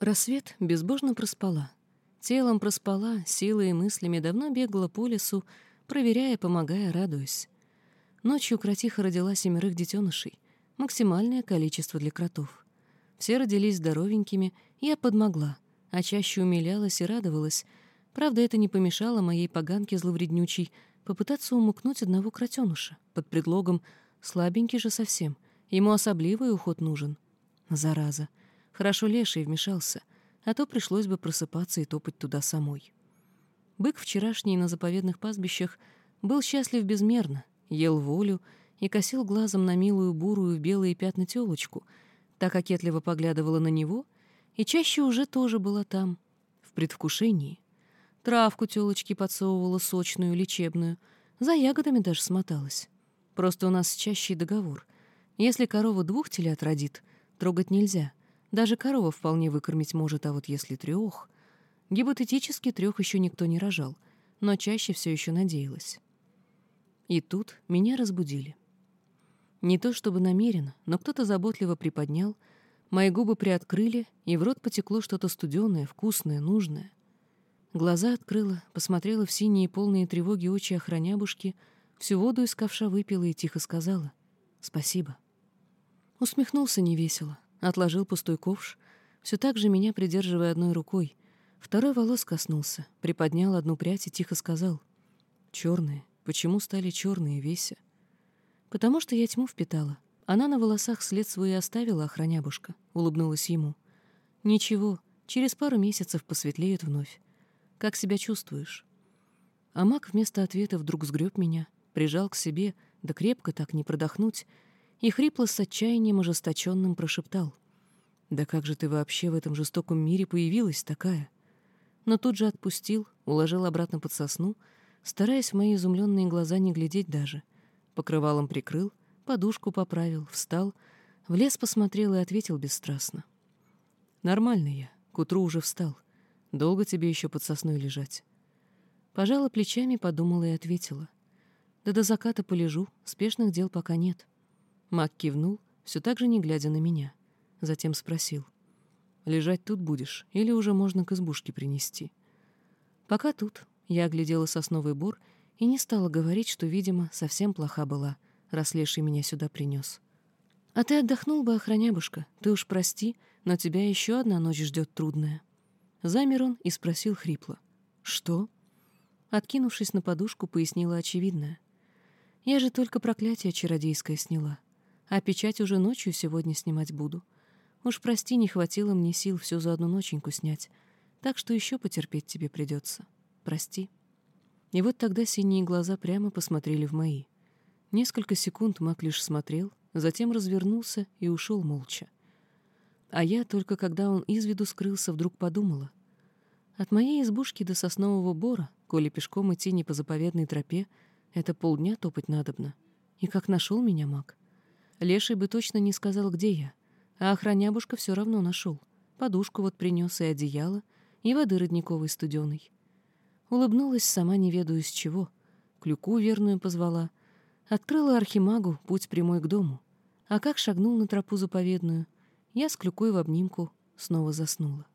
Рассвет безбожно проспала. Телом проспала, силой и мыслями давно бегала по лесу, проверяя, помогая, радуясь. Ночью кротиха родила семерых детенышей, максимальное количество для кротов. Все родились здоровенькими, я подмогла, а чаще умилялась и радовалась. Правда, это не помешало моей поганке зловреднючей попытаться умыкнуть одного кротенуша под предлогом «слабенький же совсем, ему особливый уход нужен». Зараза. Хорошо леший вмешался, а то пришлось бы просыпаться и топать туда самой. Бык вчерашний на заповедных пастбищах был счастлив безмерно, ел волю и косил глазом на милую бурую в белые пятна тёлочку, так кокетливо поглядывала на него и чаще уже тоже была там, в предвкушении. Травку тёлочки подсовывала сочную, лечебную, за ягодами даже смоталась. Просто у нас чаще договор. Если корова двух телят родит, трогать нельзя — даже корова вполне выкормить может, а вот если трех... Гипотетически трех еще никто не рожал, но чаще все еще надеялась. И тут меня разбудили. Не то чтобы намеренно, но кто-то заботливо приподнял, мои губы приоткрыли, и в рот потекло что-то студеное, вкусное, нужное. Глаза открыла, посмотрела в синие полные тревоги очи охранябушки, всю воду из ковша выпила и тихо сказала «Спасибо». Усмехнулся невесело отложил пустой ковш, все так же меня придерживая одной рукой. Второй волос коснулся, приподнял одну прядь и тихо сказал. «Черные. Почему стали черные, Веся?» «Потому что я тьму впитала. Она на волосах след свой оставила, охранябушка», — улыбнулась ему. «Ничего, через пару месяцев посветлеют вновь. Как себя чувствуешь?» А маг вместо ответа вдруг сгреб меня, прижал к себе, да крепко так не продохнуть, и хрипло с отчаянием ожесточенным прошептал. «Да как же ты вообще в этом жестоком мире появилась такая?» Но тут же отпустил, уложил обратно под сосну, стараясь в мои изумленные глаза не глядеть даже. Покрывалом прикрыл, подушку поправил, встал, в лес посмотрел и ответил бесстрастно. «Нормально я, к утру уже встал. Долго тебе еще под сосной лежать?» Пожала плечами, подумала и ответила. «Да до заката полежу, спешных дел пока нет». Мак кивнул, все так же не глядя на меня. Затем спросил. «Лежать тут будешь или уже можно к избушке принести?» «Пока тут». Я оглядела сосновый бор и не стала говорить, что, видимо, совсем плоха была, раз леший меня сюда принес. «А ты отдохнул бы, охранябушка. Ты уж прости, но тебя еще одна ночь ждет трудная». Замер он и спросил хрипло. «Что?» Откинувшись на подушку, пояснила очевидное. «Я же только проклятие чародейское сняла. А печать уже ночью сегодня снимать буду. Уж прости, не хватило мне сил все за одну ноченьку снять, так что еще потерпеть тебе придется. Прости. И вот тогда синие глаза прямо посмотрели в мои. Несколько секунд Мак лишь смотрел, затем развернулся и ушел молча. А я, только когда он из виду скрылся, вдруг подумала. От моей избушки до соснового бора, коли пешком идти не по заповедной тропе, это полдня топать надобно. И как нашел меня маг? Леший бы точно не сказал, где я. А охранябушка все равно нашел. Подушку вот принес и одеяло, и воды родниковой студеной. Улыбнулась, сама не ведаю из чего. Клюку верную позвала. Открыла архимагу путь прямой к дому. А как шагнул на тропу заповедную, я с клюкой в обнимку снова заснула.